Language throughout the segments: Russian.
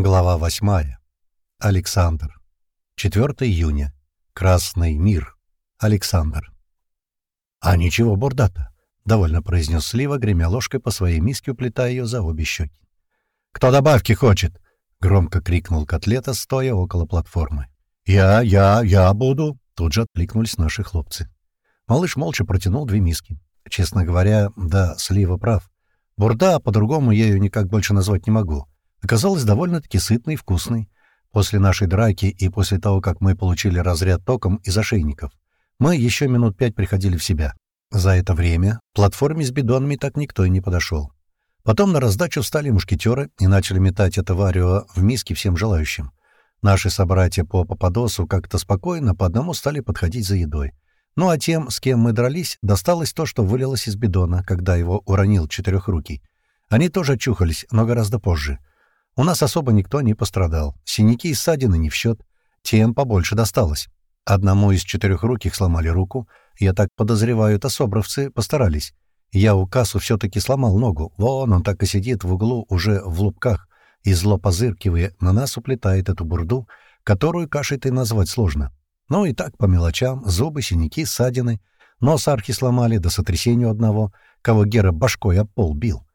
Глава 8. Александр. 4 июня. Красный мир. Александр. «А ничего, бурдата», — довольно произнес Слива, гремя ложкой по своей миске, уплетая ее за обе щеки. «Кто добавки хочет?» — громко крикнул котлета, стоя около платформы. «Я, я, я буду!» — тут же откликнулись наши хлопцы. Малыш молча протянул две миски. Честно говоря, да, Слива прав. Бурда, по-другому я ее никак больше назвать не могу — оказалась довольно-таки сытной и вкусной. После нашей драки и после того, как мы получили разряд током из ошейников, мы еще минут пять приходили в себя. За это время платформе с бидонами так никто и не подошел. Потом на раздачу встали мушкетеры и начали метать это варево в миски всем желающим. Наши собратья по Пападосу как-то спокойно по одному стали подходить за едой. Ну а тем, с кем мы дрались, досталось то, что вылилось из бидона, когда его уронил четырехрукий. Они тоже очухались, но гораздо позже. У нас особо никто не пострадал. Синяки и ссадины не в счет. Тем побольше досталось. Одному из четырехруких сломали руку. Я так подозреваю, это собровцы постарались. Я у кассу все-таки сломал ногу. Вон он так и сидит в углу уже в лупках и зло позыркивая на нас уплетает эту бурду, которую кашей-то назвать сложно. Ну и так по мелочам, зубы, синяки, ссадины. Нос архи сломали до сотрясения одного, кого Гера башкой об пол бил.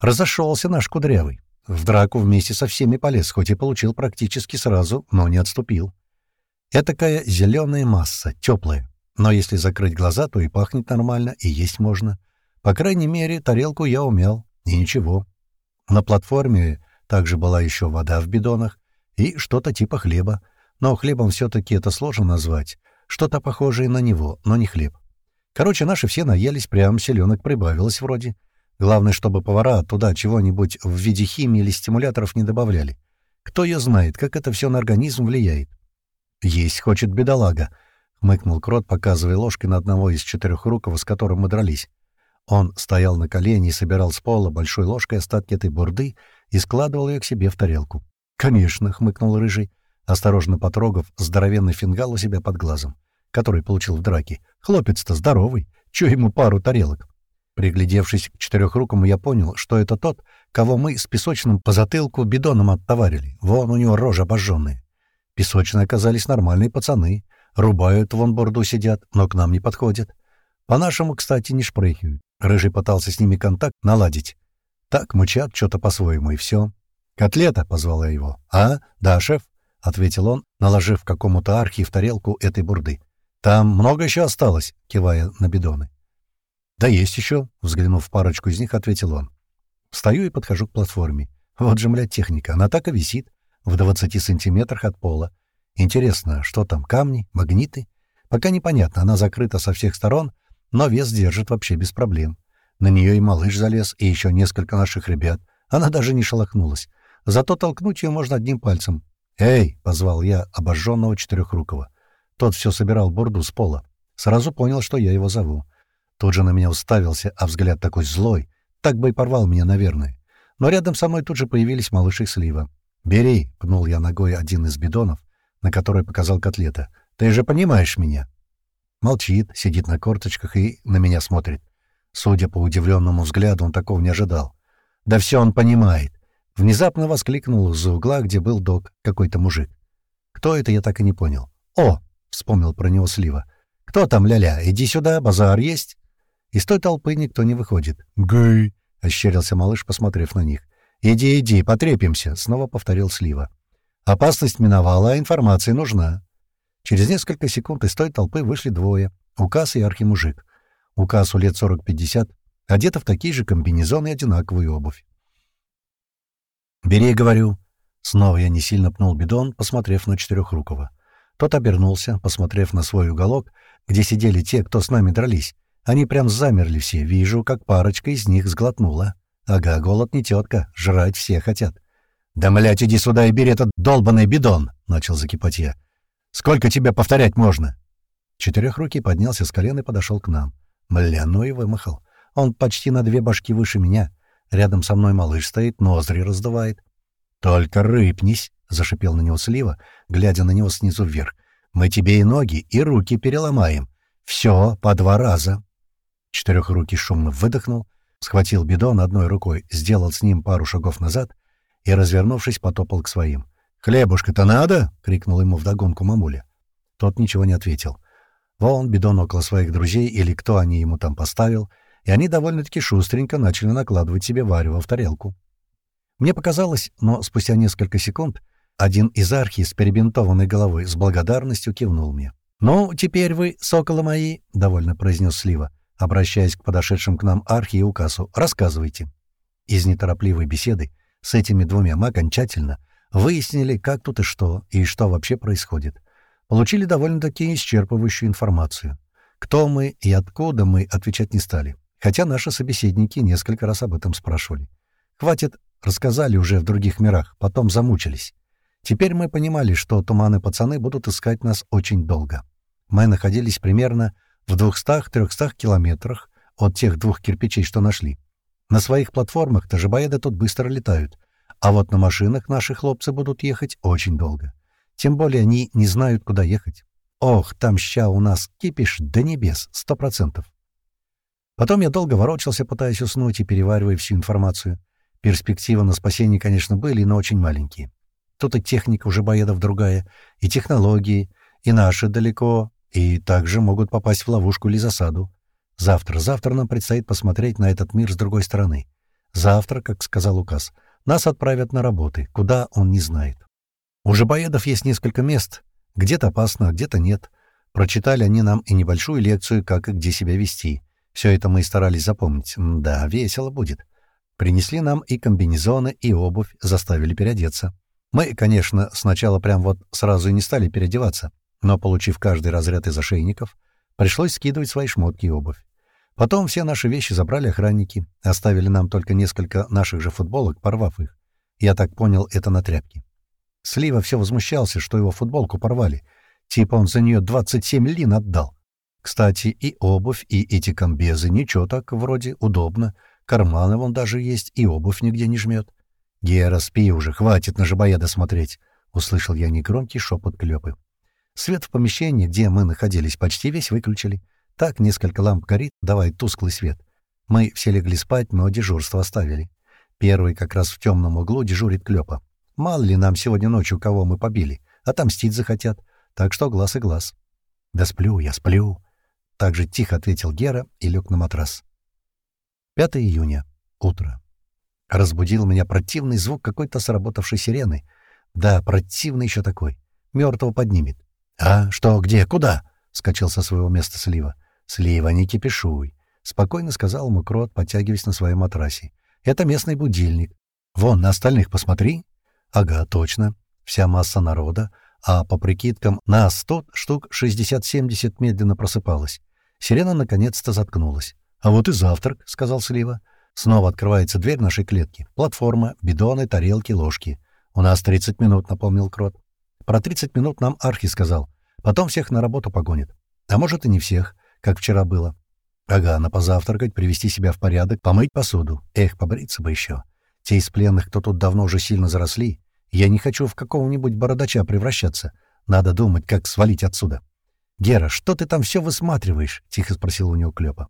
Разошелся наш кудрявый. В драку вместе со всеми полез, хоть и получил практически сразу, но не отступил. Этакая зеленая масса, теплая. Но если закрыть глаза, то и пахнет нормально, и есть можно. По крайней мере, тарелку я умял, и ничего. На платформе также была еще вода в бидонах и что-то типа хлеба. Но хлебом все-таки это сложно назвать. Что-то похожее на него, но не хлеб. Короче, наши все наелись, прям селенок прибавилось вроде. Главное, чтобы повара туда чего-нибудь в виде химии или стимуляторов не добавляли. Кто ее знает, как это все на организм влияет. «Есть хочет бедолага», — хмыкнул Крот, показывая ложкой на одного из четырех руков, с которым мы дрались. Он стоял на колени и собирал с пола большой ложкой остатки этой бурды и складывал ее к себе в тарелку. «Конечно», — хмыкнул Рыжий, осторожно потрогав здоровенный фингал у себя под глазом, который получил в драке. «Хлопец-то здоровый, чё ему пару тарелок?» Приглядевшись к четырехрукому, я понял, что это тот, кого мы с песочным по затылку бидоном оттоварили. Вон у него рожа обожженная. Песочные оказались нормальные пацаны. Рубают, вон борду сидят, но к нам не подходят. По-нашему, кстати, не шпрыхивают. Рыжий пытался с ними контакт наладить. Так мучат что-то по-своему, и все. «Котлета!» — позвала его. «А? Да, шеф?» — ответил он, наложив какому-то архи в тарелку этой бурды. «Там много еще осталось?» — кивая на бидоны. «Да есть еще», — взглянув в парочку из них, ответил он. Стою и подхожу к платформе. Вот же, мля, техника. Она так и висит, в 20 сантиметрах от пола. Интересно, что там, камни, магниты? Пока непонятно, она закрыта со всех сторон, но вес держит вообще без проблем. На нее и малыш залез, и еще несколько наших ребят. Она даже не шелохнулась. Зато толкнуть ее можно одним пальцем. «Эй!» — позвал я обожженного четырехрукого. Тот все собирал борду с пола. Сразу понял, что я его зову. Тут же на меня уставился, а взгляд такой злой. Так бы и порвал меня, наверное. Но рядом со мной тут же появились малыш и слива. «Бери!» — пнул я ногой один из бидонов, на который показал котлета. «Ты же понимаешь меня!» Молчит, сидит на корточках и на меня смотрит. Судя по удивленному взгляду, он такого не ожидал. «Да все он понимает!» Внезапно воскликнул из-за угла, где был док, какой-то мужик. Кто это, я так и не понял. «О!» — вспомнил про него Слива. «Кто там, ля-ля? Иди сюда, базар есть?» Из той толпы никто не выходит. «Гэй!» — ощерился малыш, посмотрев на них. «Иди, иди, потрепимся!» — снова повторил Слива. «Опасность миновала, а информация нужна». Через несколько секунд из той толпы вышли двое — Укас и архимужик. Укасу лет 40-50, одета в такие же комбинезоны и одинаковую обувь. «Бери, — говорю». Снова я не сильно пнул бидон, посмотрев на Четырехрукого. Тот обернулся, посмотрев на свой уголок, где сидели те, кто с нами дрались, они прям замерли все. Вижу, как парочка из них сглотнула. Ага, голод не тетка, жрать все хотят. «Да, млядь, иди сюда и бери этот долбанный бидон!» — начал закипать я. «Сколько тебе повторять можно?» Четырехрукий поднялся с колен и подошел к нам. Мля, ну и вымахал. Он почти на две башки выше меня. Рядом со мной малыш стоит, ноздри раздувает. «Только рыпнись!» — зашипел на него Слива, глядя на него снизу вверх. «Мы тебе и ноги, и руки переломаем. Все по два раза!» Четырехрукий шумно выдохнул, схватил бидон одной рукой, сделал с ним пару шагов назад и, развернувшись, потопал к своим. «Хлебушка-то надо?» — крикнул ему вдогонку мамуля. Тот ничего не ответил. Вон бидон около своих друзей или кто они ему там поставил, и они довольно-таки шустренько начали накладывать себе варево в тарелку. Мне показалось, но спустя несколько секунд один из архи с перебинтованной головой с благодарностью кивнул мне. «Ну, теперь вы, соколы мои», — довольно произнес Слива, обращаясь к подошедшим к нам архи и указу, — «рассказывайте». Из неторопливой беседы с этими двумя мы окончательно выяснили, как тут и что, и что вообще происходит. Получили довольно-таки исчерпывающую информацию. Кто мы и откуда мы отвечать не стали, хотя наши собеседники несколько раз об этом спрашивали. Хватит, рассказали уже в других мирах, потом замучились. Теперь мы понимали, что туманы-пацаны будут искать нас очень долго. Мы находились примерно в 200-300 километрах от тех двух кирпичей, что нашли. На своих платформах тажибоеды тут быстро летают, а вот на машинах наши хлопцы будут ехать очень долго. Тем более они не знают, куда ехать. Ох, там ща у нас кипиш до небес, сто процентов. Потом я долго ворочался, пытаясь уснуть и переваривая всю информацию. Перспективы на спасение, конечно, были, но очень маленькие. Тут и техника уже боедов другая, и технологии, и наши далеко, и также могут попасть в ловушку или засаду. Завтра, завтра нам предстоит посмотреть на этот мир с другой стороны. Завтра, как сказал указ, нас отправят на работы, куда он не знает. У жабоедов есть несколько мест, где-то опасно, а где-то нет. Прочитали они нам и небольшую лекцию, как и где себя вести. Все это мы и старались запомнить. Да, весело будет. Принесли нам и комбинезоны, и обувь, заставили переодеться. Мы, конечно, сначала прям вот сразу и не стали переодеваться, но, получив каждый разряд из ошейников, пришлось скидывать свои шмотки и обувь. Потом все наши вещи забрали охранники, оставили нам только несколько наших же футболок, порвав их. Я так понял, это на тряпке. Слива все возмущался, что его футболку порвали. Типа он за нее 27 лин отдал. Кстати, и обувь, и эти комбезы ничего так вроде удобно. Карманы вон даже есть, и обувь нигде не жмет. «Гера, спи уже, хватит на жабоеда смотреть!» — услышал я негромкий шепот Клёпы. Свет в помещении, где мы находились, почти весь выключили. Так несколько ламп горит, давай тусклый свет. Мы все легли спать, но дежурство оставили. Первый как раз в темном углу дежурит Клёпа. Мало ли нам сегодня ночью кого мы побили. Отомстить захотят. Так что глаз и глаз. «Да сплю я, сплю!» Так же тихо ответил Гера и лег на матрас. 5 июня. Утро. Разбудил меня противный звук какой-то сработавшей сирены. Да, противный еще такой. Мертвого поднимет. «А, что, где, куда?» — скачал со своего места Слива. «Слива, не кипишуй», — спокойно сказал ему подтягиваясь на своем матрасе. «Это местный будильник. Вон, на остальных посмотри». «Ага, точно. Вся масса народа. А по прикидкам, нас тут штук 60-70 медленно просыпалась. Сирена наконец-то заткнулась. «А вот и завтрак», — сказал Слива. Снова открывается дверь нашей клетки. Платформа, бидоны, тарелки, ложки. «У нас 30 минут», — напомнил Крот. «Про 30 минут нам Архи сказал. Потом всех на работу погонит. А может, и не всех, как вчера было. Ага, на позавтракать, привести себя в порядок, помыть посуду. Эх, побриться бы еще. Те из пленных, кто тут давно уже сильно заросли. Я не хочу в какого-нибудь бородача превращаться. Надо думать, как свалить отсюда. «Гера, что ты там все высматриваешь?» — тихо спросил у него Клёпа.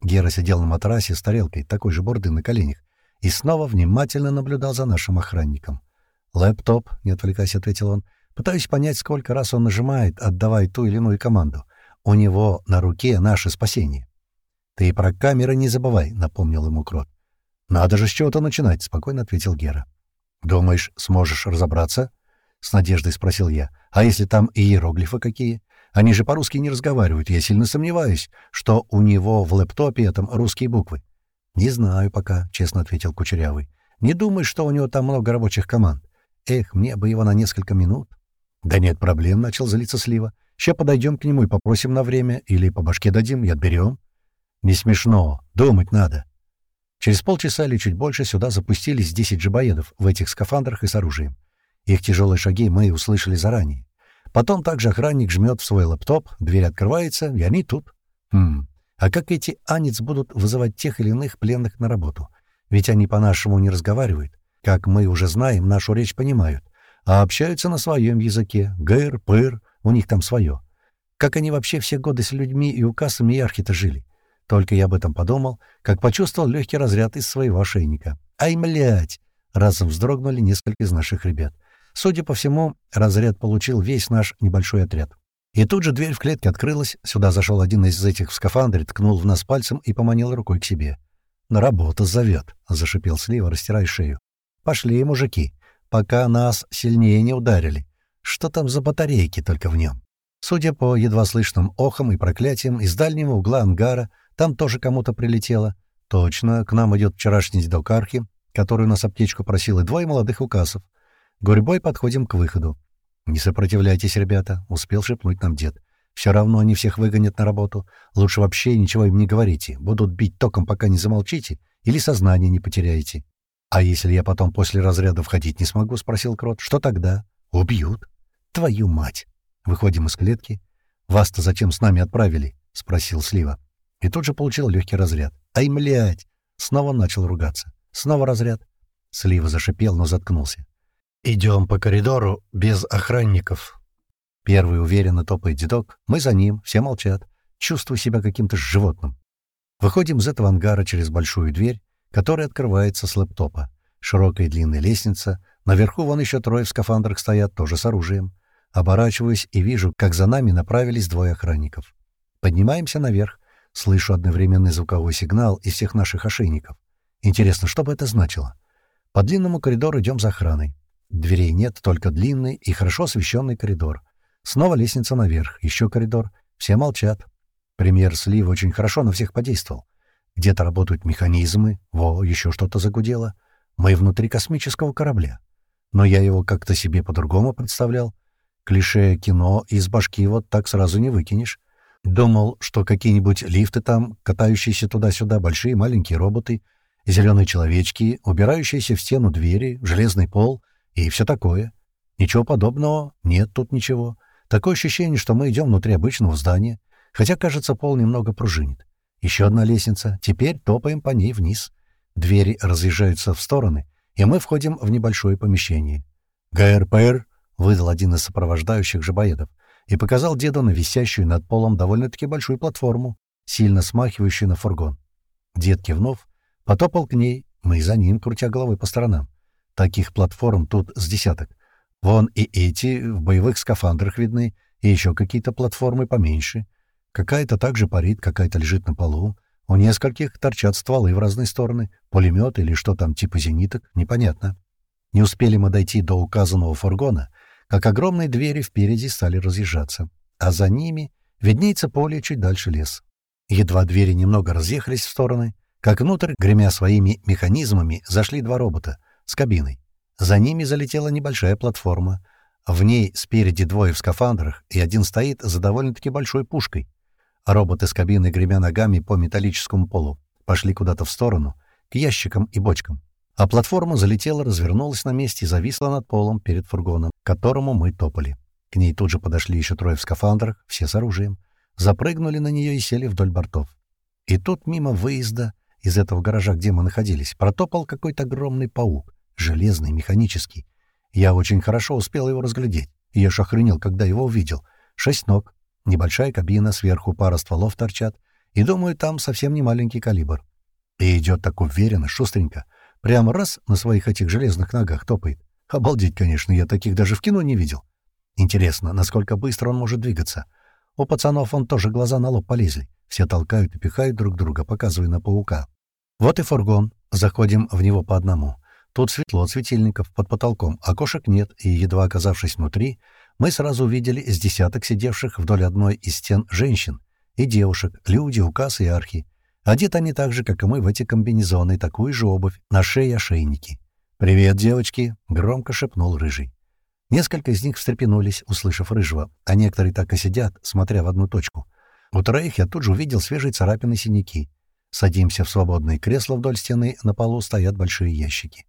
Гера сидел на матрасе с тарелкой, такой же борды на коленях, и снова внимательно наблюдал за нашим охранником. «Лэптоп», — не отвлекаясь, ответил он, — «пытаюсь понять, сколько раз он нажимает, отдавая ту или иную команду. У него на руке наше спасение». «Ты про камеры не забывай», — напомнил ему Крот. «Надо же с чего-то начинать», — спокойно ответил Гера. «Думаешь, сможешь разобраться?» — с надеждой спросил я. «А если там иероглифы какие?» Они же по-русски не разговаривают. Я сильно сомневаюсь, что у него в лэптопе этом русские буквы. — Не знаю пока, — честно ответил Кучерявый. — Не думай, что у него там много рабочих команд. Эх, мне бы его на несколько минут. — Да нет проблем, — начал злиться Слива. — Ща подойдем к нему и попросим на время, или по башке дадим и отберем. — Не смешно. Думать надо. Через полчаса или чуть больше сюда запустились десять жабоедов в этих скафандрах и с оружием. Их тяжелые шаги мы услышали заранее. Потом также охранник жмет в свой лэптоп, дверь открывается, и они тут. Хм, а как эти анец будут вызывать тех или иных пленных на работу? Ведь они по-нашему не разговаривают. Как мы уже знаем, нашу речь понимают. А общаются на своем языке. Гэр, пыр, у них там свое. Как они вообще все годы с людьми и указами и архита жили? Только я об этом подумал, как почувствовал легкий разряд из своего ошейника. «Ай, млять!» Разом вздрогнули несколько из наших ребят. Судя по всему, разряд получил весь наш небольшой отряд. И тут же дверь в клетке открылась, сюда зашел один из этих в скафандре, ткнул в нас пальцем и поманил рукой к себе. «На работу зовет», — зашипел Слива, растирая шею. «Пошли, мужики, пока нас сильнее не ударили. Что там за батарейки только в нем?» Судя по едва слышным охам и проклятиям, из дальнего угла ангара там тоже кому-то прилетело. Точно, к нам идет вчерашний дедок Архи, который у нас аптечку просил, и двое молодых указов. Гурьбой подходим к выходу. «Не сопротивляйтесь, ребята», — успел шепнуть нам дед. «Все равно они всех выгонят на работу. Лучше вообще ничего им не говорите. Будут бить током, пока не замолчите, или сознание не потеряете». «А если я потом после разряда входить не смогу?» — спросил Крот. «Что тогда?» «Убьют». «Твою мать!» Выходим из клетки. «Вас-то зачем с нами отправили?» — спросил Слива. И тут же получил легкий разряд. «Ай, млядь!» Снова начал ругаться. Снова разряд. Слива зашипел, но заткнулся. «Идем по коридору без охранников». Первый уверенно топает дедок. Мы за ним, все молчат. Чувствую себя каким-то животным. Выходим из этого ангара через большую дверь, которая открывается с лэптопа. Широкая и длинная лестница. Наверху вон еще трое в скафандрах стоят, тоже с оружием. Оборачиваюсь и вижу, как за нами направились двое охранников. Поднимаемся наверх. Слышу одновременный звуковой сигнал из всех наших ошейников. Интересно, что бы это значило? По длинному коридору идем за охраной. Дверей нет, только длинный и хорошо освещенный коридор. Снова лестница наверх, еще коридор. Все молчат. Премьер Слив очень хорошо на всех подействовал. Где-то работают механизмы, во, еще что-то загудело. Мы внутри космического корабля. Но я его как-то себе по-другому представлял. Клише кино из башки вот так сразу не выкинешь. Думал, что какие-нибудь лифты там, катающиеся туда-сюда, большие маленькие роботы, зеленые человечки, убирающиеся в стену двери, железный пол и все такое. Ничего подобного, нет тут ничего. Такое ощущение, что мы идем внутри обычного здания, хотя, кажется, пол немного пружинит. Еще одна лестница, теперь топаем по ней вниз. Двери разъезжаются в стороны, и мы входим в небольшое помещение. «ГРПР», — выдал один из сопровождающих жабоедов, и показал деду на висящую над полом довольно-таки большую платформу, сильно смахивающую на фургон. Дед кивнув, потопал к ней, мы за ним, крутя головой по сторонам. Таких платформ тут с десяток. Вон и эти в боевых скафандрах видны, и еще какие-то платформы поменьше. Какая-то также парит, какая-то лежит на полу. У нескольких торчат стволы в разные стороны. Пулемет или что там типа зениток, непонятно. Не успели мы дойти до указанного фургона, как огромные двери впереди стали разъезжаться, а за ними виднеется поле чуть дальше лес. Едва двери немного разъехались в стороны, как внутрь, гремя своими механизмами, зашли два робота — с кабиной. За ними залетела небольшая платформа. В ней спереди двое в скафандрах, и один стоит за довольно-таки большой пушкой. Роботы с кабины, гремя ногами по металлическому полу, пошли куда-то в сторону, к ящикам и бочкам. А платформа залетела, развернулась на месте и зависла над полом перед фургоном, к которому мы топали. К ней тут же подошли еще трое в скафандрах, все с оружием. Запрыгнули на нее и сели вдоль бортов. И тут мимо выезда из этого гаража, где мы находились, протопал какой-то огромный паук железный, механический. Я очень хорошо успел его разглядеть. Я аж охренел, когда его увидел. Шесть ног, небольшая кабина, сверху пара стволов торчат, и, думаю, там совсем не маленький калибр. И идет так уверенно, шустренько. Прямо раз на своих этих железных ногах топает. Обалдеть, конечно, я таких даже в кино не видел. Интересно, насколько быстро он может двигаться. У пацанов он тоже глаза на лоб полезли. Все толкают и пихают друг друга, показывая на паука. Вот и фургон. Заходим в него по одному. Тут светло от светильников под потолком, окошек нет, и, едва оказавшись внутри, мы сразу увидели с десяток сидевших вдоль одной из стен женщин и девушек, люди, указ и архи. Одеты они так же, как и мы, в эти комбинезоны, такую же обувь, на шее ошейники. «Привет, девочки!» — громко шепнул Рыжий. Несколько из них встрепенулись, услышав Рыжего, а некоторые так и сидят, смотря в одну точку. У троих я тут же увидел свежие царапины синяки. Садимся в свободные кресла вдоль стены, на полу стоят большие ящики.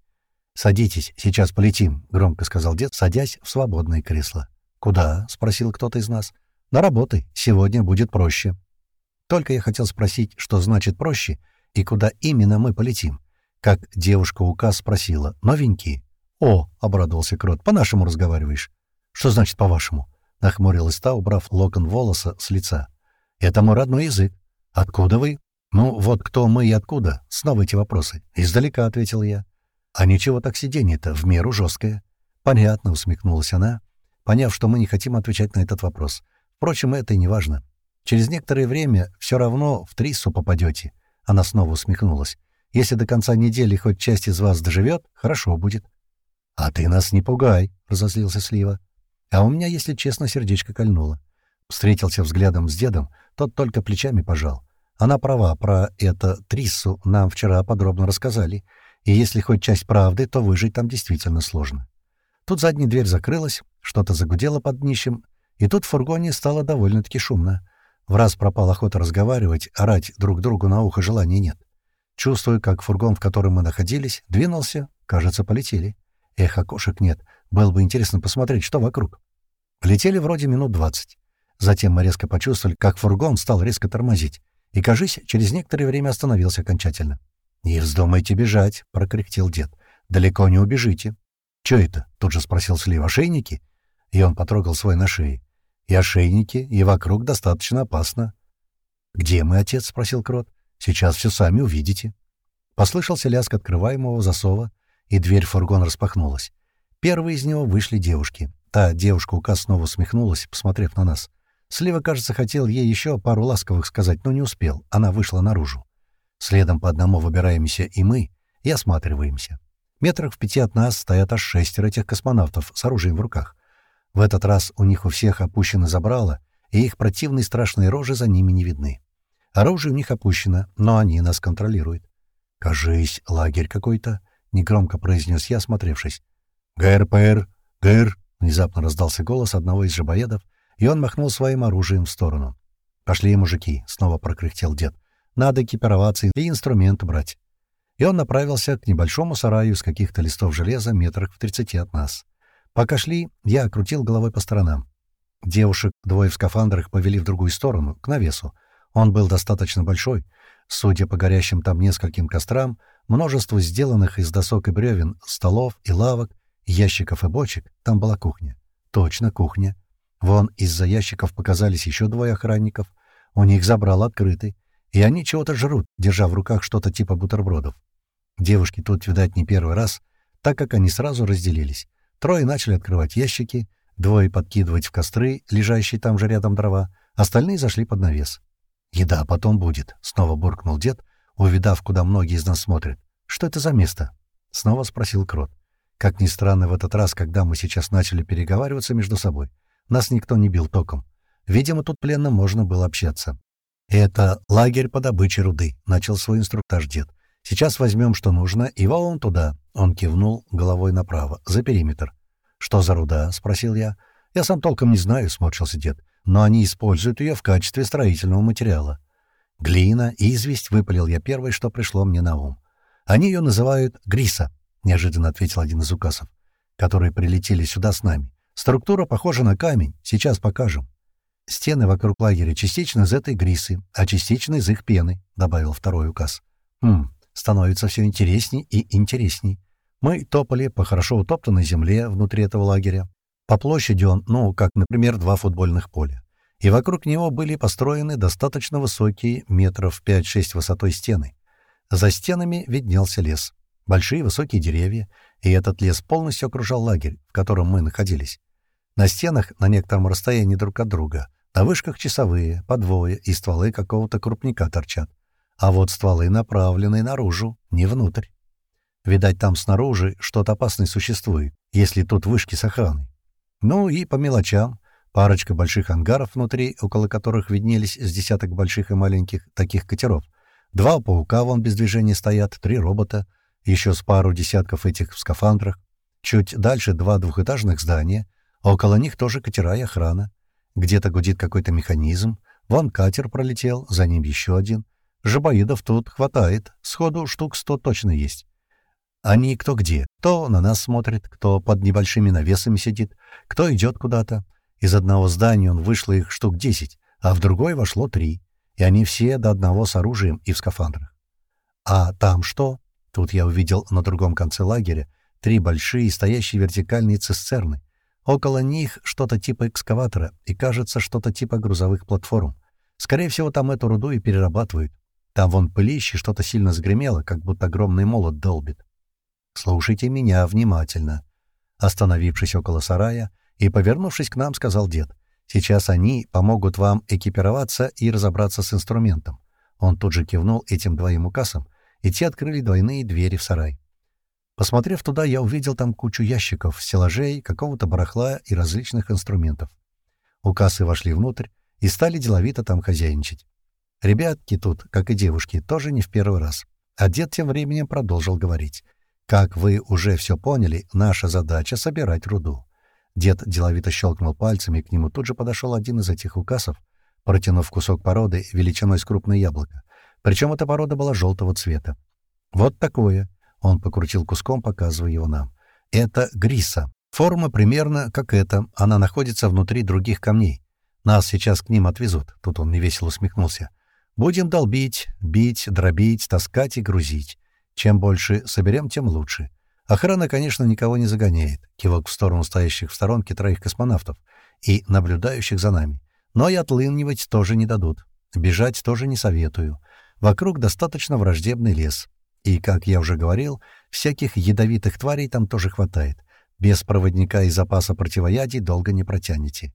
«Садитесь, сейчас полетим», — громко сказал дед, садясь в свободное кресло. «Куда?» — спросил кто-то из нас. «На работы. Сегодня будет проще». Только я хотел спросить, что значит «проще» и куда именно мы полетим. Как девушка указ спросила. «Новенькие?» «О!» — обрадовался Крот. «По-нашему разговариваешь». «Что значит по-вашему?» — нахмурилась та, убрав локон волоса с лица. «Это мой родной язык». «Откуда вы?» «Ну, вот кто мы и откуда?» Снова эти вопросы. «Издалека», — ответил я. «А ничего так сиденье-то в меру жесткое». «Понятно», — усмехнулась она, поняв, что мы не хотим отвечать на этот вопрос. «Впрочем, это и не важно. Через некоторое время все равно в триссу попадете». Она снова усмехнулась. «Если до конца недели хоть часть из вас доживет, хорошо будет». «А ты нас не пугай», — разозлился Слива. А у меня, если честно, сердечко кольнуло. Встретился взглядом с дедом, тот только плечами пожал. Она права, про это Триссу нам вчера подробно рассказали. И если хоть часть правды, то выжить там действительно сложно. Тут задняя дверь закрылась, что-то загудело под днищем, и тут в фургоне стало довольно-таки шумно. В раз пропала охота разговаривать, орать друг другу на ухо желания нет. Чувствую, как фургон, в котором мы находились, двинулся, кажется, полетели. Эх, окошек нет, было бы интересно посмотреть, что вокруг. Летели вроде минут двадцать. Затем мы резко почувствовали, как фургон стал резко тормозить. И, кажись, через некоторое время остановился окончательно. «Не вздумайте бежать», — прокряхтел дед. «Далеко не убежите». «Чё это?» — тут же спросил Слив. «Ошейники?» И он потрогал свой на шее. «И ошейники, и вокруг достаточно опасно». «Где мы, отец?» — спросил Крот. «Сейчас все сами увидите». Послышался лязг открываемого засова, и дверь фургона распахнулась. Первые из него вышли девушки. Та девушка-указ снова усмехнулась, посмотрев на нас. Слива, кажется, хотел ей еще пару ласковых сказать, но не успел. Она вышла наружу. Следом по одному выбираемся и мы, и осматриваемся. Метрах в пяти от нас стоят аж шестеро этих космонавтов с оружием в руках. В этот раз у них у всех опущено забрало, и их противные страшные рожи за ними не видны. Оружие у них опущено, но они нас контролируют. «Кажись, лагерь какой-то», — негромко произнес я, осмотревшись. «ГРПР! ГР!» — внезапно раздался голос одного из жабоедов, и он махнул своим оружием в сторону. «Пошли, мужики!» — снова прокряхтел дед. «Надо экипироваться и инструменты брать». И он направился к небольшому сараю из каких-то листов железа метрах в тридцати от нас. Пока шли, я крутил головой по сторонам. Девушек, двое в скафандрах, повели в другую сторону, к навесу. Он был достаточно большой. Судя по горящим там нескольким кострам, множеству сделанных из досок и бревен, столов и лавок, ящиков и бочек, там была кухня. Точно, кухня. Вон из-за ящиков показались еще двое охранников. У них забрал открытый. И они чего-то жрут, держа в руках что-то типа бутербродов. Девушки тут, видать, не первый раз, так как они сразу разделились. Трое начали открывать ящики, двое подкидывать в костры, лежащие там же рядом дрова, остальные зашли под навес. «Еда потом будет», — снова буркнул дед, увидав, куда многие из нас смотрят. «Что это за место?» — снова спросил Крот. Как ни странно, в этот раз, когда мы сейчас начали переговариваться между собой, нас никто не бил током. Видимо, тут пленным можно было общаться. «Это лагерь по добыче руды», — начал свой инструктаж дед. «Сейчас возьмем, что нужно, и вон туда». Он кивнул головой направо, за периметр. «Что за руда?» — спросил я. «Я сам толком не знаю», — сморщился дед. «Но они используют ее в качестве строительного материала». «Глина, известь», — выпалил я первое, что пришло мне на ум. «Они ее называют гриса», — неожиданно ответил один из указов, которые прилетели сюда с нами. «Структура похожа на камень. Сейчас покажем». «Стены вокруг лагеря частично из этой грисы, а частично из их пены», — добавил второй указ. «Хм, становится все интересней и интересней. Мы топали по хорошо утоптанной земле внутри этого лагеря. По площади он, ну, как, например, два футбольных поля. И вокруг него были построены достаточно высокие, метров 5-6 высотой стены. За стенами виднелся лес большие высокие деревья, и этот лес полностью окружал лагерь, в котором мы находились. На стенах на некотором расстоянии друг от друга, на вышках часовые, по двое, и стволы какого-то крупника торчат. А вот стволы направлены наружу, не внутрь. Видать, там снаружи что-то опасное существует, если тут вышки с охраной. Ну и по мелочам. Парочка больших ангаров внутри, около которых виднелись с десяток больших и маленьких таких катеров. Два паука вон без движения стоят, три робота — еще с пару десятков этих в скафандрах. Чуть дальше два двухэтажных здания, около них тоже катера и охрана. Где-то гудит какой-то механизм, вон катер пролетел, за ним еще один. Жабоидов тут хватает, сходу штук сто точно есть. Они кто где, кто на нас смотрит, кто под небольшими навесами сидит, кто идет куда-то. Из одного здания он вышло их штук десять, а в другой вошло три, и они все до одного с оружием и в скафандрах. А там что? Тут я увидел на другом конце лагеря три большие стоящие вертикальные цистерны. Около них что-то типа экскаватора и, кажется, что-то типа грузовых платформ. Скорее всего, там эту руду и перерабатывают. Там вон пылище, что-то сильно загремело, как будто огромный молот долбит. «Слушайте меня внимательно». Остановившись около сарая и повернувшись к нам, сказал дед. «Сейчас они помогут вам экипироваться и разобраться с инструментом». Он тут же кивнул этим двоим указом, и те открыли двойные двери в сарай. Посмотрев туда, я увидел там кучу ящиков, стеллажей, какого-то барахла и различных инструментов. Укасы вошли внутрь и стали деловито там хозяйничать. Ребятки тут, как и девушки, тоже не в первый раз. А дед тем временем продолжил говорить. «Как вы уже все поняли, наша задача — собирать руду». Дед деловито щелкнул пальцами, и к нему тут же подошел один из этих указов, протянув кусок породы величиной с крупное яблоко. Причем эта порода была желтого цвета. «Вот такое», — он покрутил куском, показывая его нам. «Это гриса. Форма примерно как эта. Она находится внутри других камней. Нас сейчас к ним отвезут». Тут он невесело усмехнулся. «Будем долбить, бить, дробить, таскать и грузить. Чем больше соберем, тем лучше. Охрана, конечно, никого не загоняет. Кивок в сторону стоящих в сторонке троих космонавтов и наблюдающих за нами. Но и отлынивать тоже не дадут. Бежать тоже не советую. Вокруг достаточно враждебный лес. И, как я уже говорил, всяких ядовитых тварей там тоже хватает. Без проводника и запаса противоядий долго не протянете.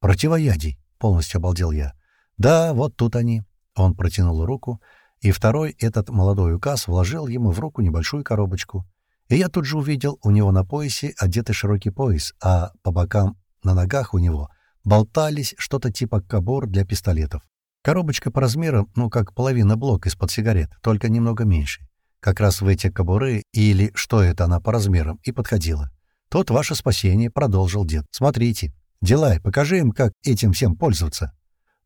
«Противоядий!» — полностью обалдел я. «Да, вот тут они». Он протянул руку, и второй, этот молодой указ, вложил ему в руку небольшую коробочку. И я тут же увидел у него на поясе одетый широкий пояс, а по бокам на ногах у него болтались что-то типа кобур для пистолетов. Коробочка по размерам, ну, как половина блок из-под сигарет, только немного меньше. Как раз в эти кобуры, или что это она по размерам, и подходила. «Тут ваше спасение», — продолжил дед. «Смотрите. Делай, покажи им, как этим всем пользоваться».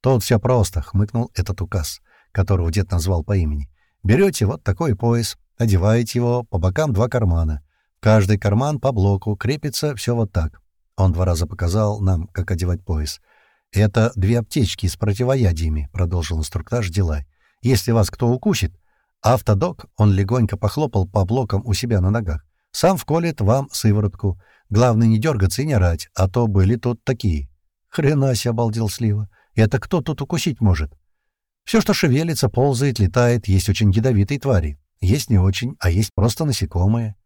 «Тут все просто», — хмыкнул этот указ, которого дед назвал по имени. «Берете вот такой пояс, одеваете его, по бокам два кармана. Каждый карман по блоку крепится все вот так. Он два раза показал нам, как одевать пояс. «Это две аптечки с противоядиями», — продолжил инструктаж Дилай. «Если вас кто укусит, автодок, он легонько похлопал по блокам у себя на ногах, сам вколет вам сыворотку. Главное не дергаться и не орать, а то были тут такие». «Хрена себе!» — обалдел Слива. «Это кто тут укусить может?» «Все, что шевелится, ползает, летает, есть очень ядовитые твари. Есть не очень, а есть просто насекомые».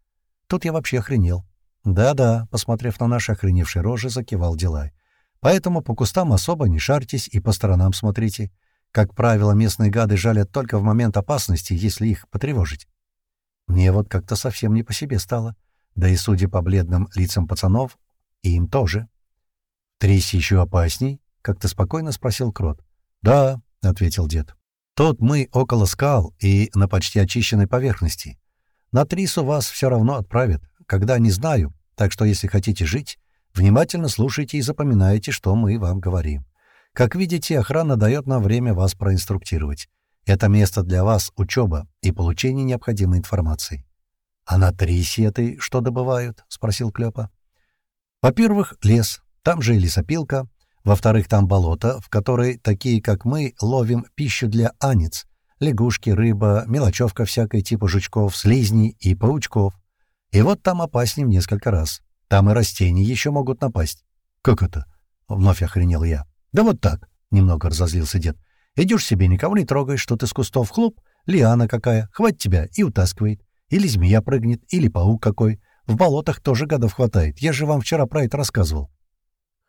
Тут я вообще охренел. «Да-да», — посмотрев на наши охреневшие рожи, закивал Дилай. «Поэтому по кустам особо не шарьтесь и по сторонам смотрите. Как правило, местные гады жалят только в момент опасности, если их потревожить. Мне вот как-то совсем не по себе стало. Да и, судя по бледным лицам пацанов, и им тоже. «Тряси еще опасней?» — как-то спокойно спросил Крот. «Да», — ответил дед. «Тут мы около скал и на почти очищенной поверхности. На Трису вас все равно отправят когда не знаю, так что если хотите жить, внимательно слушайте и запоминайте, что мы вам говорим. Как видите, охрана дает нам время вас проинструктировать. Это место для вас — учеба и получение необходимой информации. — А на Трисе этой что добывают? — спросил Клёпа. — Во-первых, лес. Там же и лесопилка. Во-вторых, там болото, в которой такие, как мы, ловим пищу для анец. Лягушки, рыба, мелочевка всякой типа жучков, слизней и паучков. И вот там опаснее несколько раз. Там и растения еще могут напасть. «Как это?» — вновь охренел я. «Да вот так», — немного разозлился дед. «Идешь себе, никого не трогаешь, что ты с кустов хлоп, лиана какая, хватит тебя и утаскивает. Или змея прыгнет, или паук какой. В болотах тоже гадов хватает. Я же вам вчера про это рассказывал».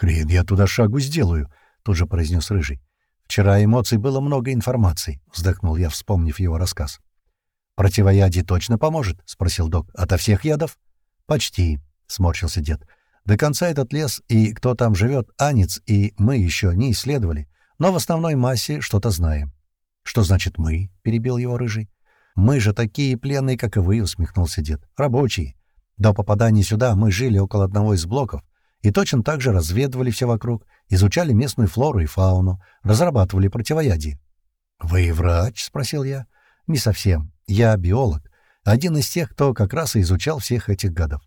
«Хрен я туда шагу сделаю», — тут же произнес Рыжий. «Вчера эмоций было много информации», — вздохнул я, вспомнив его рассказ. «Противоядие точно поможет?» — спросил док. «Ото всех ядов?» «Почти», — сморщился дед. «До конца этот лес и кто там живет, анец, и мы еще не исследовали, но в основной массе что-то знаем». «Что значит «мы»?» — перебил его Рыжий. «Мы же такие пленные, как и вы», — усмехнулся дед. «Рабочие. До попадания сюда мы жили около одного из блоков и точно так же разведывали все вокруг, изучали местную флору и фауну, разрабатывали противоядие». «Вы врач?» — спросил я. «Не совсем. Я биолог. Один из тех, кто как раз и изучал всех этих гадов.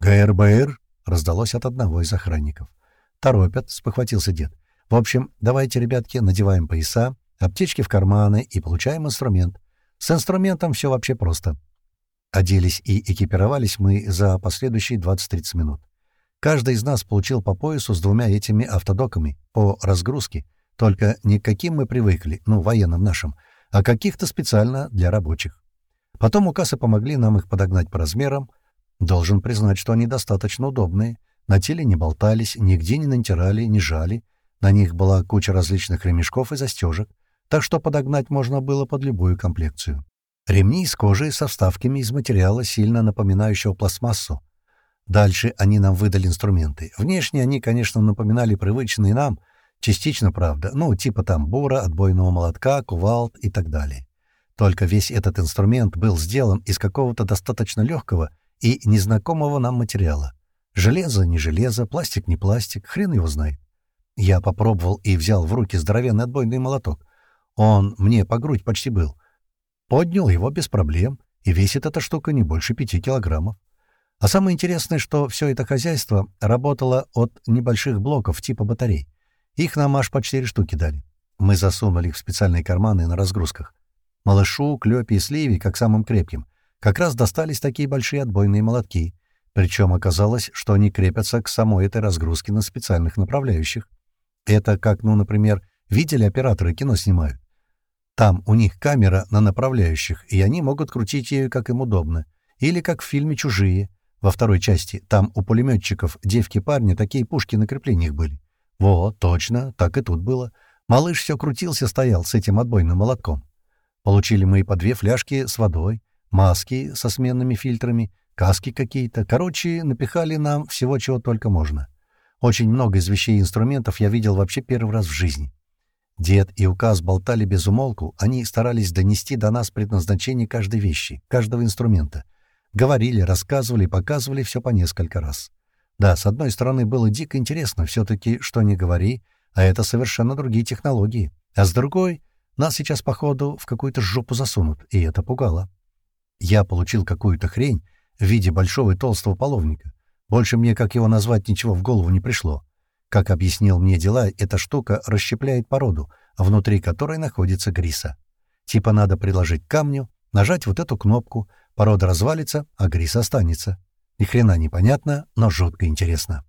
«ГРБР?» — раздалось от одного из охранников. «Торопят», — спохватился дед. «В общем, давайте, ребятки, надеваем пояса, аптечки в карманы и получаем инструмент. С инструментом все вообще просто». Оделись и экипировались мы за последующие 20-30 минут. Каждый из нас получил по поясу с двумя этими автодоками по разгрузке, только не к каким мы привыкли, ну, военным нашим, а каких-то специально для рабочих. Потом указы помогли нам их подогнать по размерам. Должен признать, что они достаточно удобные. На теле не болтались, нигде не натирали, не жали. На них была куча различных ремешков и застежек, так что подогнать можно было под любую комплекцию. Ремни из кожи со вставками из материала, сильно напоминающего пластмассу. Дальше они нам выдали инструменты. Внешне они, конечно, напоминали привычные нам, частично, правда, ну, типа там бура, отбойного молотка, кувалд и так далее. Только весь этот инструмент был сделан из какого-то достаточно легкого и незнакомого нам материала. Железо не железо, пластик не пластик, хрен его знает. Я попробовал и взял в руки здоровенный отбойный молоток. Он мне по грудь почти был. Поднял его без проблем, и весит эта штука не больше пяти килограммов. А самое интересное, что все это хозяйство работало от небольших блоков типа батарей. Их нам аж по четыре штуки дали. Мы засунули их в специальные карманы на разгрузках. Малышу, Клёпе и Сливе, как самым крепким, как раз достались такие большие отбойные молотки. Причем оказалось, что они крепятся к самой этой разгрузке на специальных направляющих. Это как, ну, например, видели операторы кино снимают. Там у них камера на направляющих, и они могут крутить ею, как им удобно. Или как в фильме «Чужие», во второй части. Там у пулеметчиков девки-парни такие пушки на креплениях были. Вот, точно, так и тут было. Малыш все крутился, стоял с этим отбойным молотком. Получили мы и по две фляжки с водой, маски со сменными фильтрами, каски какие-то. Короче, напихали нам всего, чего только можно. Очень много из вещей и инструментов я видел вообще первый раз в жизни. Дед и указ болтали без умолку, они старались донести до нас предназначение каждой вещи, каждого инструмента — Говорили, рассказывали, показывали все по несколько раз. Да, с одной стороны, было дико интересно, все-таки, что не говори, а это совершенно другие технологии. А с другой, нас сейчас, походу, в какую-то жопу засунут, и это пугало. Я получил какую-то хрень в виде большого и толстого половника. Больше мне, как его назвать, ничего в голову не пришло. Как объяснил мне дела, эта штука расщепляет породу, внутри которой находится гриса. Типа надо приложить к камню, нажать вот эту кнопку, Порода развалится, а Грис останется. Ни хрена непонятно, но жутко интересно.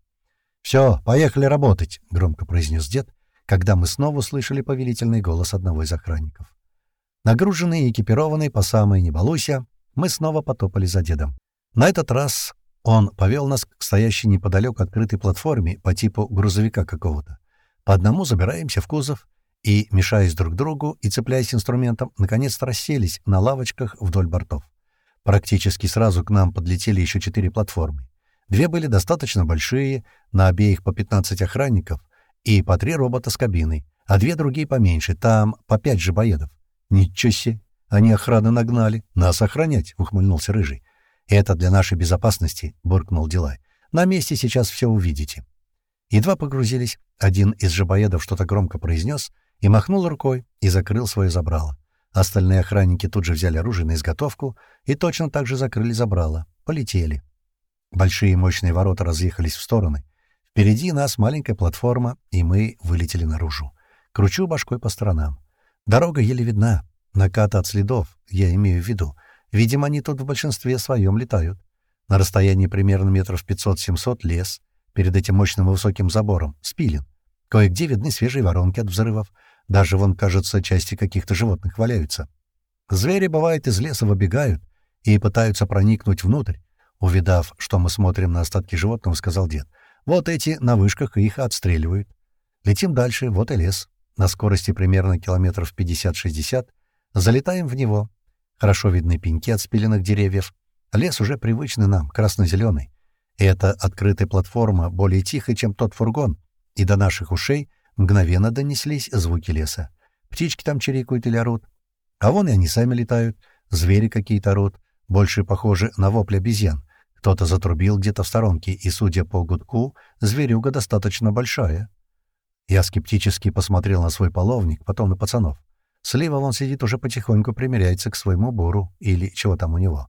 «Все, поехали работать», — громко произнес дед, когда мы снова услышали повелительный голос одного из охранников. Нагруженные и экипированные по самой не балуйся, мы снова потопали за дедом. На этот раз он повел нас к стоящей неподалеку открытой платформе по типу грузовика какого-то. По одному забираемся в кузов и, мешаясь друг другу и цепляясь инструментом, наконец-то расселись на лавочках вдоль бортов. Практически сразу к нам подлетели еще четыре платформы. Две были достаточно большие, на обеих по 15 охранников и по три робота с кабиной, а две другие поменьше, там по пять же боедов. «Ничего себе! Они охраны нагнали! Нас охранять!» — ухмыльнулся Рыжий. «Это для нашей безопасности», — буркнул Дилай. «На месте сейчас все увидите». Едва погрузились, один из жабоедов что-то громко произнес и махнул рукой и закрыл свое забрало. Остальные охранники тут же взяли оружие на изготовку и точно так же закрыли забрало. Полетели. Большие мощные ворота разъехались в стороны. Впереди нас маленькая платформа, и мы вылетели наружу. Кручу башкой по сторонам. Дорога еле видна. Накаты от следов, я имею в виду. Видимо, они тут в большинстве своем летают. На расстоянии примерно метров 500-700 лес. Перед этим мощным высоким забором. Спилен. Кое-где видны свежие воронки от взрывов. Даже, вон, кажется, части каких-то животных валяются. Звери, бывает, из леса выбегают и пытаются проникнуть внутрь. Увидав, что мы смотрим на остатки животного, сказал дед. Вот эти на вышках их отстреливают. Летим дальше, вот и лес. На скорости примерно километров 50-60. Залетаем в него. Хорошо видны пеньки от спиленных деревьев. Лес уже привычный нам, красно-зеленый. Эта открытая платформа более тихая, чем тот фургон, и до наших ушей Мгновенно донеслись звуки леса. Птички там чирикают или орут. А вон и они сами летают. Звери какие-то орут. Больше похожи на вопли обезьян. Кто-то затрубил где-то в сторонке, и, судя по гудку, зверюга достаточно большая. Я скептически посмотрел на свой половник, потом на пацанов. Слива он сидит уже потихоньку примеряется к своему буру, или чего там у него.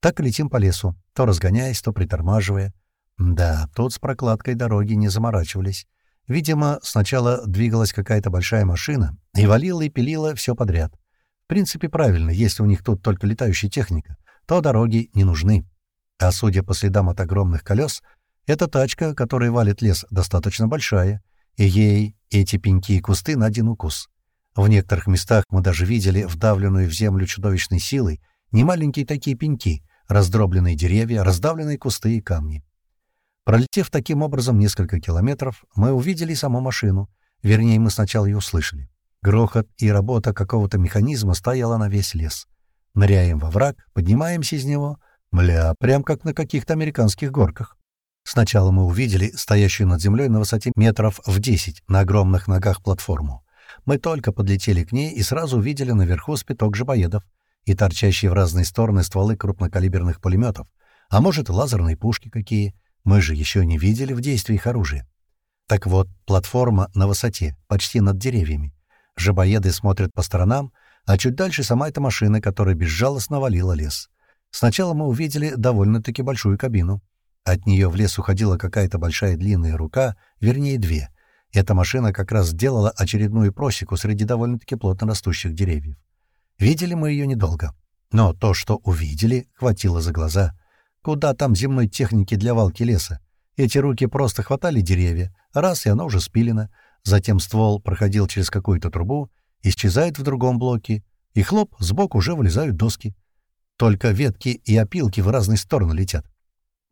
Так и летим по лесу, то разгоняясь, то притормаживая. Да, тут с прокладкой дороги не заморачивались. Видимо, сначала двигалась какая-то большая машина и валила и пилила все подряд. В принципе, правильно, если у них тут только летающая техника, то дороги не нужны. А судя по следам от огромных колес, эта тачка, которая валит лес, достаточно большая, и ей эти пеньки и кусты на один укус. В некоторых местах мы даже видели вдавленную в землю чудовищной силой Немаленькие такие пеньки, раздробленные деревья, раздавленные кусты и камни. Пролетев таким образом несколько километров, мы увидели саму машину. Вернее, мы сначала ее услышали. Грохот и работа какого-то механизма стояла на весь лес. Ныряем во враг, поднимаемся из него. Мля, прям как на каких-то американских горках. Сначала мы увидели стоящую над землей на высоте метров в 10 на огромных ногах платформу. Мы только подлетели к ней и сразу увидели наверху спиток жабоедов и торчащие в разные стороны стволы крупнокалиберных пулеметов, а может, лазерные пушки какие. Мы же еще не видели в действии их оружия. Так вот, платформа на высоте, почти над деревьями. Жабоеды смотрят по сторонам, а чуть дальше сама эта машина, которая безжалостно валила лес. Сначала мы увидели довольно-таки большую кабину. От нее в лес уходила какая-то большая длинная рука, вернее, две. Эта машина как раз сделала очередную просеку среди довольно-таки плотно растущих деревьев. Видели мы ее недолго. Но то, что увидели, хватило за глаза. Куда там земной техники для валки леса? Эти руки просто хватали деревья, раз, и оно уже спилено. Затем ствол проходил через какую-то трубу, исчезает в другом блоке, и хлоп, сбоку уже вылезают доски. Только ветки и опилки в разные стороны летят.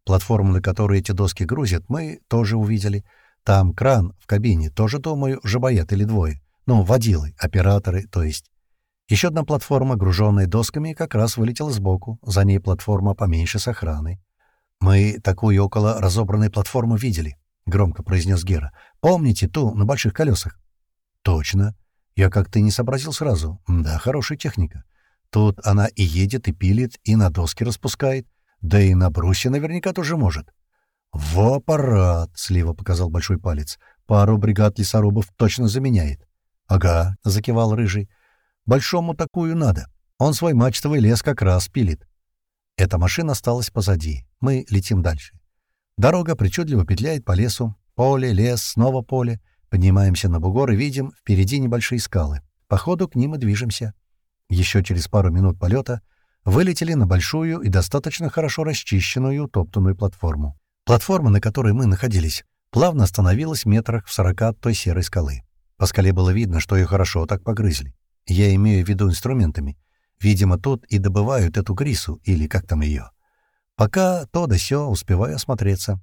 Платформу, на которую эти доски грузят, мы тоже увидели. Там кран в кабине, тоже, думаю, жабоед или двое. Ну, водилы, операторы, то есть. Еще одна платформа, груженная досками, как раз вылетела сбоку. За ней платформа поменьше с охраной. «Мы такую около разобранной платформы видели», — громко произнес Гера. «Помните ту на больших колесах?» «Точно. Я как-то не сообразил сразу. Да, хорошая техника. Тут она и едет, и пилит, и на доски распускает. Да и на брусе наверняка тоже может. «В аппарат!» — Слива показал большой палец. «Пару бригад лесорубов точно заменяет». «Ага», — закивал Рыжий. «Большому такую надо. Он свой мачтовый лес как раз пилит». Эта машина осталась позади. Мы летим дальше. Дорога причудливо петляет по лесу. Поле, лес, снова поле. Поднимаемся на бугор и видим впереди небольшие скалы. По ходу к ним и движемся. Еще через пару минут полета вылетели на большую и достаточно хорошо расчищенную утоптанную платформу. Платформа, на которой мы находились, плавно остановилась в метрах в сорока от той серой скалы. По скале было видно, что ее хорошо так погрызли. Я имею в виду инструментами. Видимо, тут и добывают эту грису, или как там ее. Пока то да сё, успеваю осмотреться.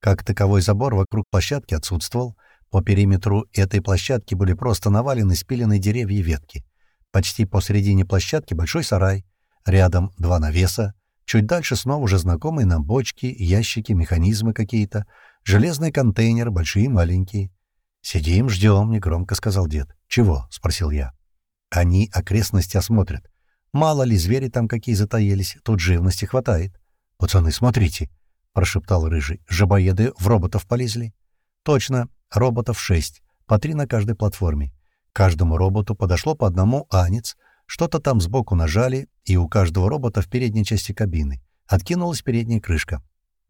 Как таковой забор вокруг площадки отсутствовал. По периметру этой площадки были просто навалены спиленные деревья и ветки. Почти посередине площадки большой сарай. Рядом два навеса. Чуть дальше снова уже знакомые нам бочки, ящики, механизмы какие-то. Железный контейнер, большие и маленькие. «Сидим, ждем», — негромко сказал дед. «Чего?» — спросил я. «Они окрестности осмотрят. Мало ли звери там какие затаились, тут живности хватает». «Пацаны, смотрите», — прошептал Рыжий. «Жабоеды в роботов полезли?» «Точно, роботов шесть, по три на каждой платформе. Каждому роботу подошло по одному анец, что-то там сбоку нажали, и у каждого робота в передней части кабины откинулась передняя крышка.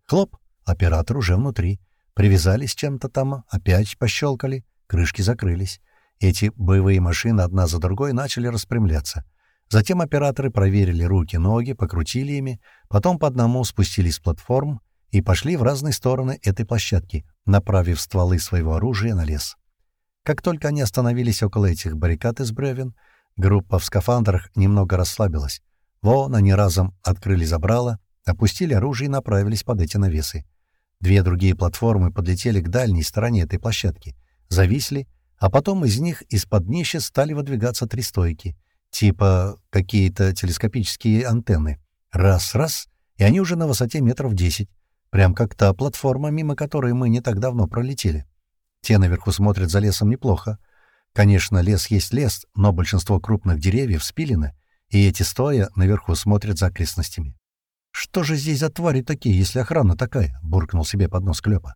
Хлоп, оператор уже внутри. Привязались чем-то там, опять пощелкали, крышки закрылись. Эти боевые машины одна за другой начали распрямляться. Затем операторы проверили руки-ноги, покрутили ими, потом по одному спустились с платформ и пошли в разные стороны этой площадки, направив стволы своего оружия на лес. Как только они остановились около этих баррикад из бревен, группа в скафандрах немного расслабилась. Вон они разом открыли забрала, опустили оружие и направились под эти навесы. Две другие платформы подлетели к дальней стороне этой площадки, зависли, а потом из них из-под днища стали выдвигаться три стойки, типа какие-то телескопические антенны. Раз-раз, и они уже на высоте метров десять, прям как та платформа, мимо которой мы не так давно пролетели. Те наверху смотрят за лесом неплохо. Конечно, лес есть лес, но большинство крупных деревьев спилены, и эти стоя наверху смотрят за окрестностями. «Что же здесь за твари такие, если охрана такая?» — буркнул себе под нос Клёпа.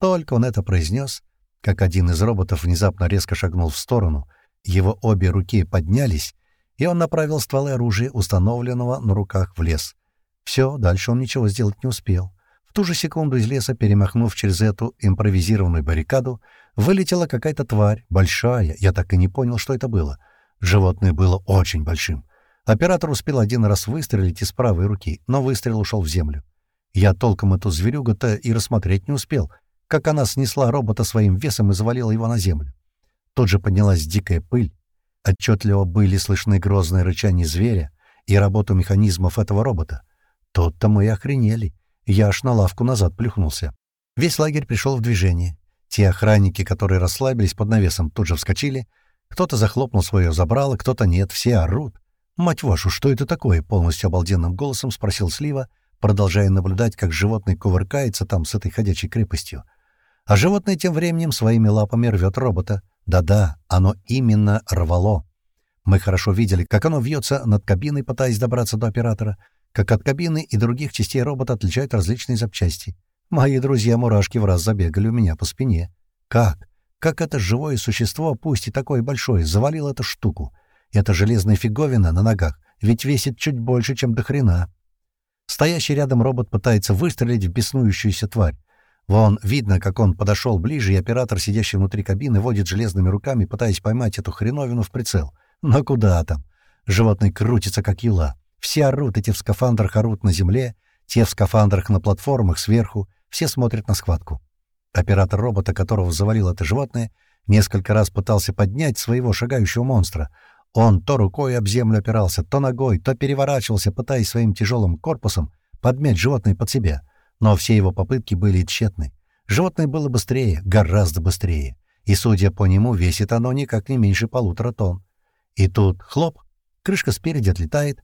Только он это произнес, как один из роботов внезапно резко шагнул в сторону, его обе руки поднялись, и он направил стволы оружия, установленного на руках, в лес. Все, дальше он ничего сделать не успел. В ту же секунду из леса, перемахнув через эту импровизированную баррикаду, вылетела какая-то тварь, большая, я так и не понял, что это было. Животное было очень большим. Оператор успел один раз выстрелить из правой руки, но выстрел ушел в землю. Я толком эту зверюгу-то и рассмотреть не успел, как она снесла робота своим весом и завалила его на землю. Тут же поднялась дикая пыль. Отчетливо были слышны грозные рычания зверя, и работу механизмов этого робота. Тот-то мы и охренели. Я аж на лавку назад плюхнулся. Весь лагерь пришел в движение. Те охранники, которые расслабились под навесом, тут же вскочили. Кто-то захлопнул свое забрало, кто-то нет, все орут. «Мать вашу, что это такое?» — полностью обалденным голосом спросил Слива, продолжая наблюдать, как животное кувыркается там с этой ходячей крепостью. А животное тем временем своими лапами рвет робота. Да-да, оно именно рвало. Мы хорошо видели, как оно вьется над кабиной, пытаясь добраться до оператора, как от кабины и других частей робота отличают различные запчасти. Мои друзья-мурашки в раз забегали у меня по спине. Как? Как это живое существо, пусть и такое большое, завалило эту штуку? Эта железная фиговина на ногах ведь весит чуть больше, чем до хрена. Стоящий рядом робот пытается выстрелить в беснующуюся тварь. Вон, видно, как он подошел ближе, и оператор, сидящий внутри кабины, водит железными руками, пытаясь поймать эту хреновину в прицел. Но куда там? Животное крутится, как юла. Все орут, эти в скафандрах орут на земле, те в скафандрах на платформах сверху, все смотрят на схватку. Оператор робота, которого завалил это животное, несколько раз пытался поднять своего шагающего монстра. Он то рукой об землю опирался, то ногой, то переворачивался, пытаясь своим тяжелым корпусом подмять животное под себя — но все его попытки были тщетны. Животное было быстрее, гораздо быстрее. И, судя по нему, весит оно никак не меньше полутора тонн. И тут, хлоп, крышка спереди отлетает.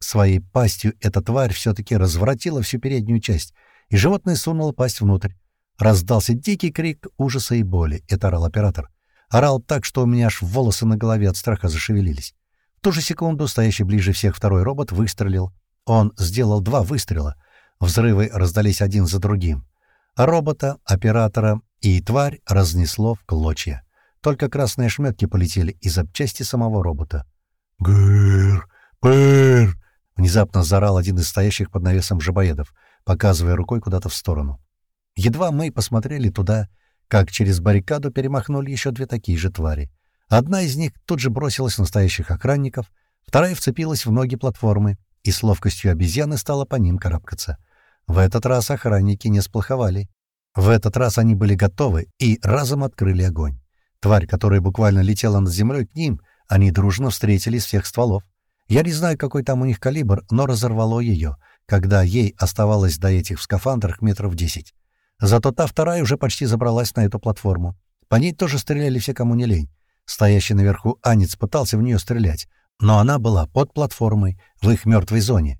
Своей пастью эта тварь все-таки разворотила всю переднюю часть, и животное сунуло пасть внутрь. Раздался дикий крик ужаса и боли. Это орал оператор. Орал так, что у меня аж волосы на голове от страха зашевелились. В ту же секунду стоящий ближе всех второй робот выстрелил. Он сделал два выстрела — Взрывы раздались один за другим. Робота, оператора и тварь разнесло в клочья. Только красные ошметки полетели из запчасти самого робота. «Гыр! Пыр!» — внезапно заорал один из стоящих под навесом жабоедов, показывая рукой куда-то в сторону. Едва мы посмотрели туда, как через баррикаду перемахнули еще две такие же твари. Одна из них тут же бросилась на настоящих охранников, вторая вцепилась в ноги платформы и с ловкостью обезьяны стала по ним карабкаться — в этот раз охранники не сплоховали. В этот раз они были готовы и разом открыли огонь. Тварь, которая буквально летела над землей к ним, они дружно встретили с всех стволов. Я не знаю, какой там у них калибр, но разорвало ее, когда ей оставалось до этих в скафандрах метров десять. Зато та вторая уже почти забралась на эту платформу. По ней тоже стреляли все, кому не лень. Стоящий наверху Анец пытался в нее стрелять, но она была под платформой, в их мертвой зоне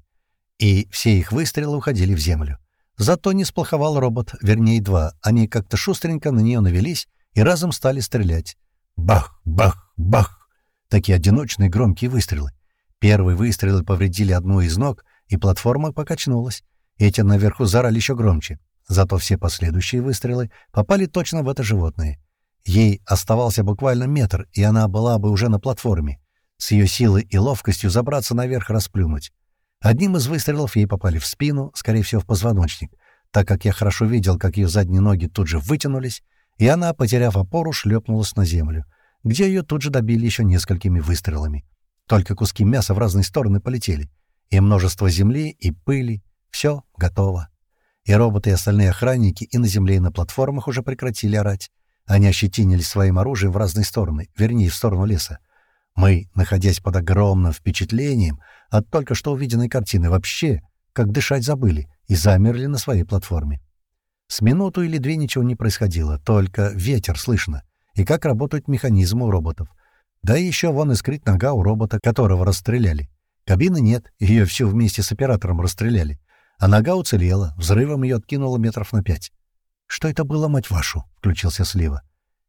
и все их выстрелы уходили в землю. Зато не сплоховал робот, вернее два. Они как-то шустренько на нее навелись и разом стали стрелять. Бах, бах, бах! Такие одиночные громкие выстрелы. Первые выстрелы повредили одну из ног, и платформа покачнулась. Эти наверху зарали еще громче. Зато все последующие выстрелы попали точно в это животное. Ей оставался буквально метр, и она была бы уже на платформе. С ее силой и ловкостью забраться наверх расплюнуть. Одним из выстрелов ей попали в спину, скорее всего, в позвоночник, так как я хорошо видел, как ее задние ноги тут же вытянулись, и она, потеряв опору, шлепнулась на землю, где ее тут же добили еще несколькими выстрелами. Только куски мяса в разные стороны полетели, и множество земли, и пыли. Все готово. И роботы, и остальные охранники, и на земле, и на платформах уже прекратили орать. Они ощетинились своим оружием в разные стороны, вернее, в сторону леса. Мы, находясь под огромным впечатлением от только что увиденной картины, вообще как дышать забыли и замерли на своей платформе. С минуту или две ничего не происходило, только ветер слышно, и как работают механизмы у роботов. Да и еще вон искрит нога у робота, которого расстреляли. Кабины нет, ее всю вместе с оператором расстреляли. А нога уцелела, взрывом ее откинуло метров на пять. «Что это было, мать вашу?» — включился Слива.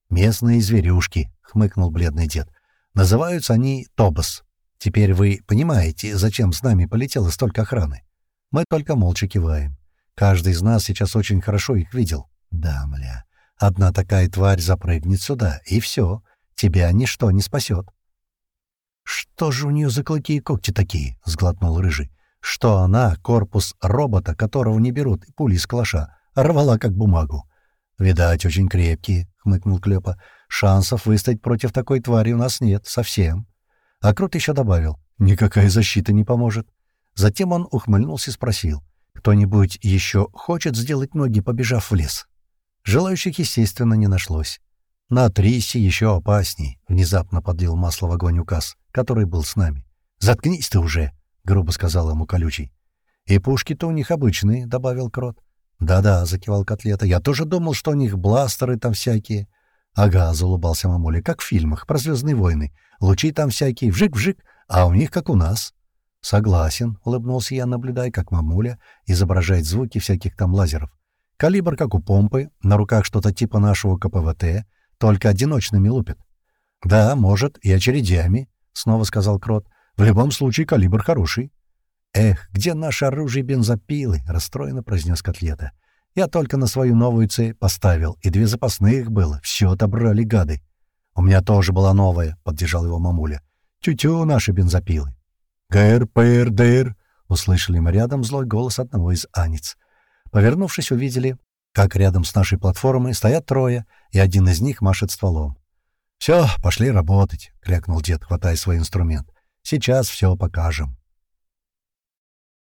«Местные зверюшки», — хмыкнул бледный дед. Называются они Тобос. Теперь вы понимаете, зачем с нами полетело столько охраны? Мы только молча киваем. Каждый из нас сейчас очень хорошо их видел. Да, мля. Одна такая тварь запрыгнет сюда, и все. Тебя ничто не спасет. «Что же у нее за клыки и когти такие?» — сглотнул Рыжий. «Что она, корпус робота, которого не берут, пули из калаша, рвала как бумагу. «Видать, очень крепкие», — хмыкнул Клёпа. «Шансов выстоять против такой твари у нас нет, совсем». А Крут еще добавил. «Никакая защита не поможет». Затем он ухмыльнулся и спросил. «Кто-нибудь еще хочет сделать ноги, побежав в лес?» Желающих, естественно, не нашлось. «На Трисе еще опасней», — внезапно подлил масло в огонь указ, который был с нами. «Заткнись ты уже!» —— грубо сказал ему колючий. «И пушки-то у них обычные», — добавил Крот. «Да-да», — закивал Котлета, — «я тоже думал, что у них бластеры там всякие». «Ага», — залубался мамуля, — «как в фильмах про «Звездные войны». Лучи там всякие, вжик-вжик, а у них как у нас». «Согласен», — улыбнулся я, наблюдая, как мамуля изображает звуки всяких там лазеров. «Калибр, как у помпы, на руках что-то типа нашего КПВТ, только одиночными лупит». «Да, может, и очередями», — снова сказал Крот. «В любом случае калибр хороший». «Эх, где наше оружие бензопилы?» — расстроенно произнес Котлета. «Я только на свою новую цель поставил, и две запасных было. Все отобрали гады». «У меня тоже была новая», — поддержал его мамуля. «Тю-тю, наши бензопилы». «Гэр, пэр, дэр!» — услышали мы рядом злой голос одного из анец. Повернувшись, увидели, как рядом с нашей платформой стоят трое, и один из них машет стволом. «Все, пошли работать», — крякнул дед, хватая свой инструмент. «Сейчас все покажем».